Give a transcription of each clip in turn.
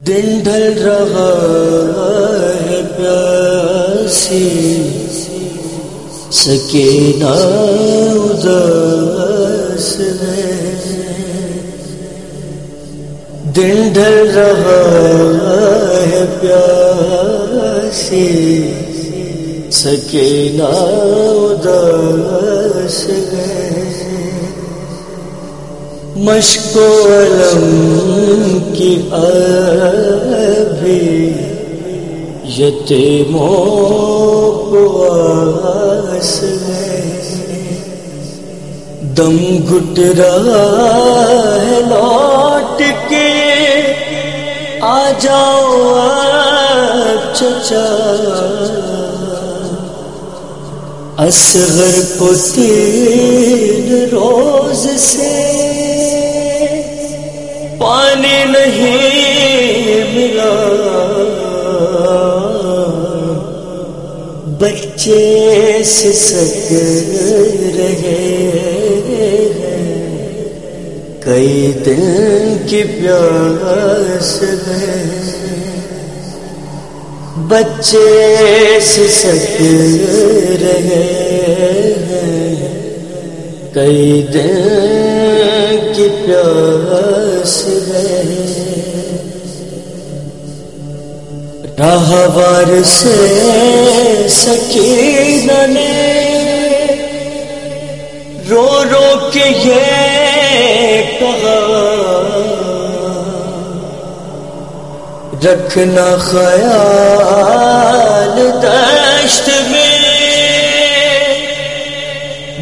دن ڈھل رہا ہے پیاسی، سکینہ اداس ہے دن ڈھل رہا ہے پیاسی، سکینہ اداس ہے مشق علم کی ابھی یتیموں کو آس دم گھٹ رہا ہے لوٹ کے۔ آ جاؤ چچا۔ اصغر کو تین روز سے نہیں ملا۔ بچے سے سک رہے کئی دن کی پیاس ہے۔ بچے سے سک رہے کئی دن کی پیاس ہے۔ راہوار سے سکین نے۔ رو رو کے یہ کہا رکھنا خیال دشت میں۔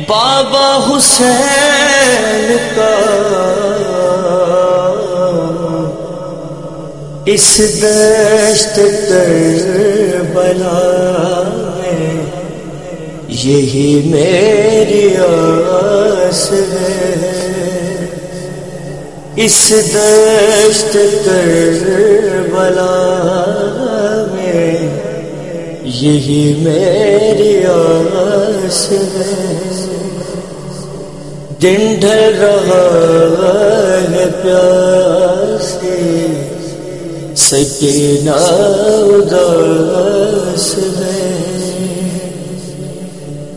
بابا حسین کا اس دشت بلا ہے۔ یہی میری آس ہے۔ اس دشت کر بلا میں یہی میری آس ہے۔ دن ڈھل رہا ہے پیاسی سکینہ اداس ہے۔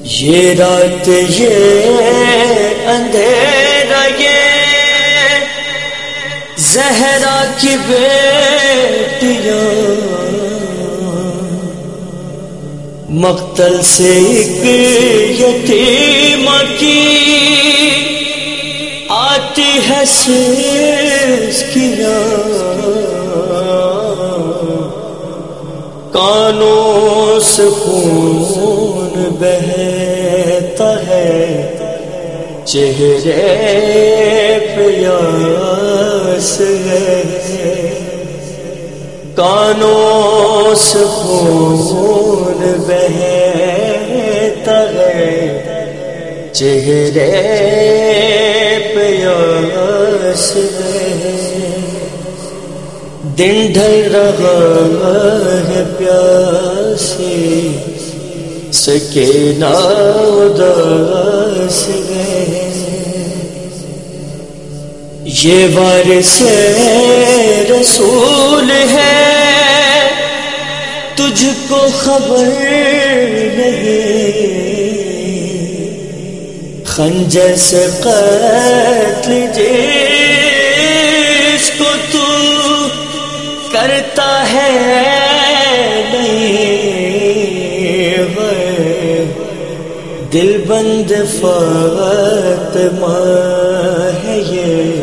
یہ رات یہ اندھیرا یہ زہرا کی بیٹیاں۔ مقتل سے ایک یتیم کی آتی ہے سیس سسکیاں کانوں سے خون بہتا ہے، چہرے پیاس ہے۔ کانوں سے خون بہتا ہے، چہرے پیاس ہے۔ دن ڈھل رہا ہے پیاسی سکینہ اداس ہے یہ وارث رسول ہے، تجھ کو خبر نہیں۔ خنجر سے قتل جس کرتا ہے، نہیں دل بند فاطمہ ہے یہ۔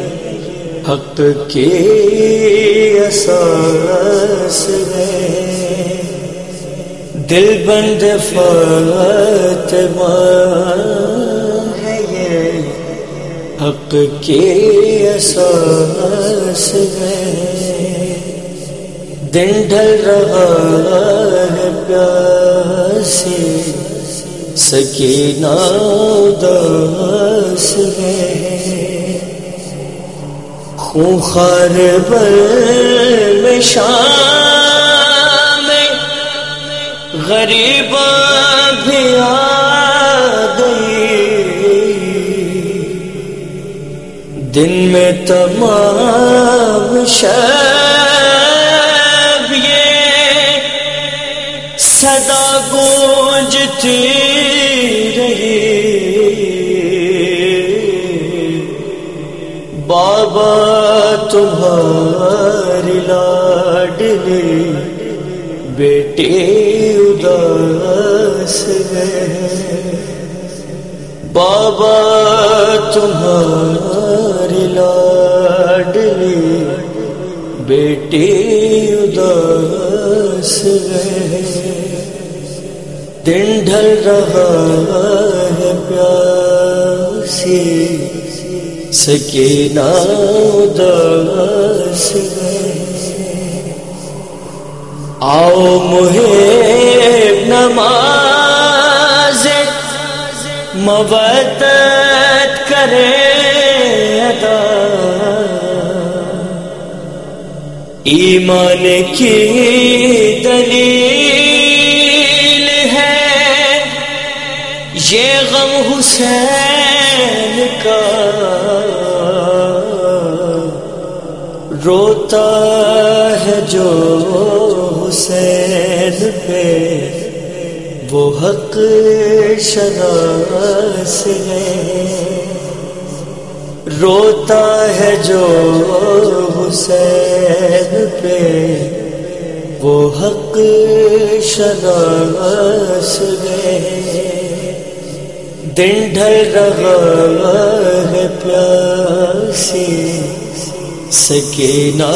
حق کی اساس ہے۔ دل بند فاطمہ ہے یہ۔ حق کی اساس ہے۔ دن ڈھل رہا ہے پیاسی سکینہ اداس ہے۔ خوخار بل میں شام غریب بھی آ گئی دن میں تمام شہر روتی رہی۔ بابا تمہاری لاڈلی بیٹی اداس گئے بابا تمہاری لاڈلی بیٹی اداس گئے دن ڈھل رہا ہے پیاسی سکینہ اداس گئے آؤ محب نماز مبت کرے ادا۔ ایمان کی دلیل یہ غم حسین کا روتا ہے جو حسین پہ، وہ حق شناس ہے۔ روتا ہے جو حسین پہ، وہ حق شناس ہے۔ دن ڈھل رہا ہے پیاسی سکینہ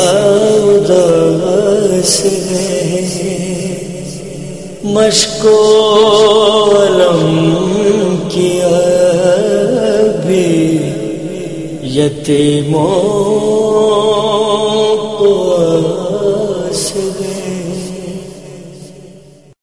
اداس ہے۔ مشکو علم کیا بھی یتیموں